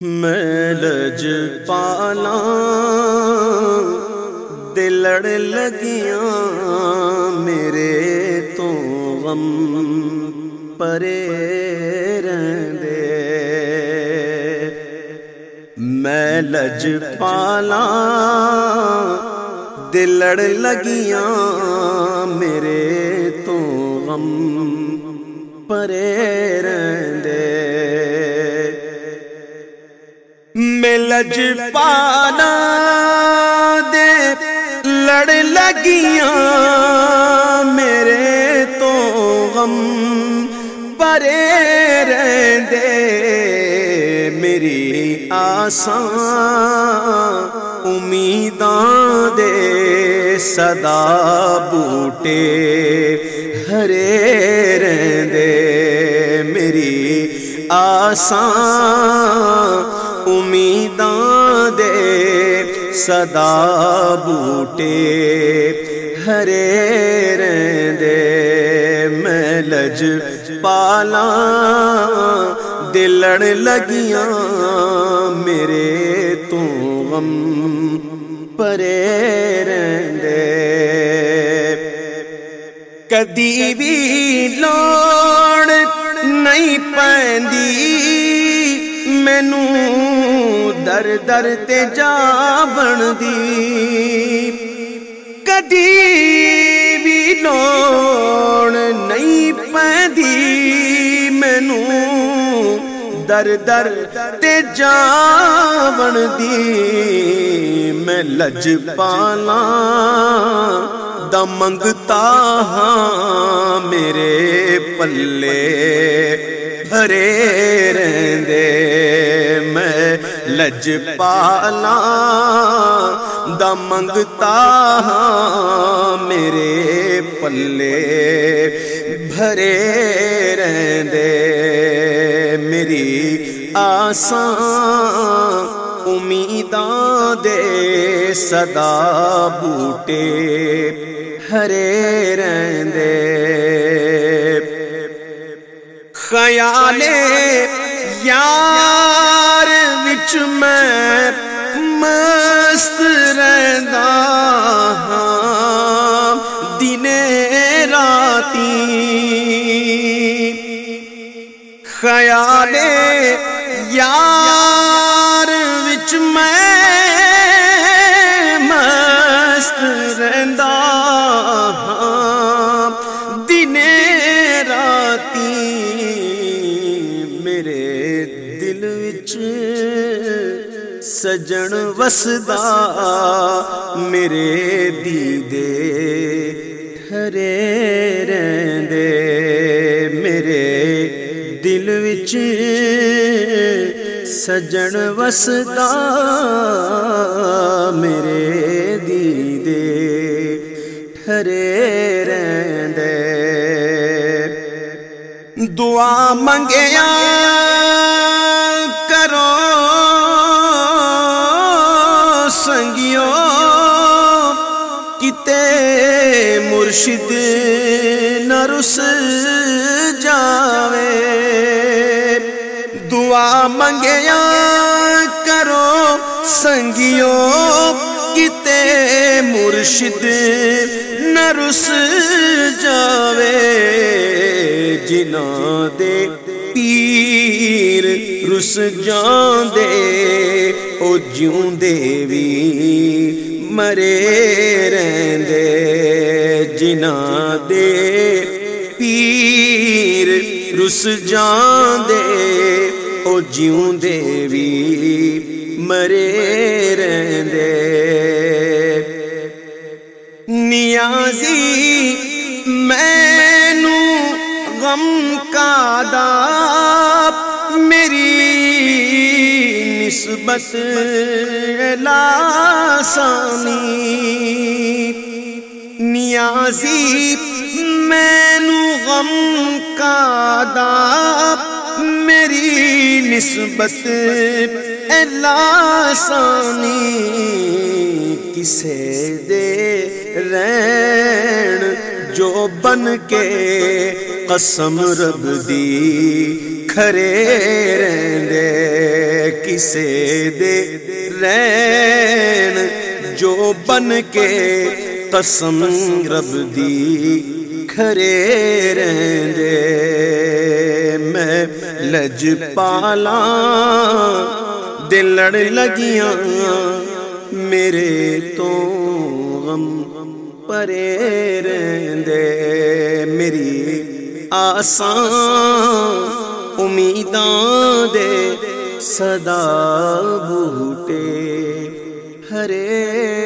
میں لج پالا، دلڑ لگیاں، میرے تو غم پرے رہندے۔ میں لج پالا، دلڑ لگیاں، میرے تو غم پرے رہندے۔ ملج پانا دے، لڑ لگیاں میرے تو غم پرے رہندے۔ میری آسان امیداں دے صدا بوٹے ہرے رہندے۔ میری آسان امیداں دے صدا بوٹے ہرے رہندے میں لج پالا دلڑ لگیاں میرے تو غم پرے رہندے کدی بھی لوڑ نہیں پیندی مینو در در تے جا بن دی۔ کدی بھی لوڑ نہیں پیندی مینو در در تے جا بن دی۔ میں لج پالا دمنگتا ہاں میرے پلے۔ بھرے رہندے میں لج پالا دمنگتا ہاں میرے پلے بھرے رہندے میری آسان امیداں دے صدا بوٹے ہرے رہندے خیال یار وچ میں مست رہندا ہاں دن راتی خیال یار وچ میں سجن وسدا میرے دیدے ٹھرے رہندے۔ میرے دل وچ سجن وسدا میرے دیدے ٹھرے رہندے۔ دعا منگیا سنگیو کتے مرشد نرس جاوے۔ دعا منگیا کرو سنگیو کتے مرشد نرس جاوے۔ جنا دے پیر رس جان دے او جیوں دے وی مرے رہندے جنا دے پیر رس جان دے او جیوں دے نسبت لاسانی نیازی مینو غم کا دا میری نسبت لاسانی کسے دے رین جو بن کے قسم رب دی کھرے رہندے کسے دے رین جو بن کے قسم رب دی کھرے رہندے۔ میں لج پالا دل لڑ لگیاں میرے تو غم پرے رہندے۔ میری آسان امیداں دے صدا بوٹے ہرے